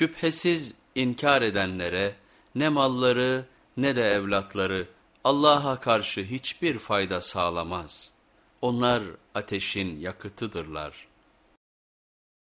Şüphesiz inkar edenlere ne malları ne de evlatları Allah'a karşı hiçbir fayda sağlamaz. Onlar ateşin yakıtıdırlar.''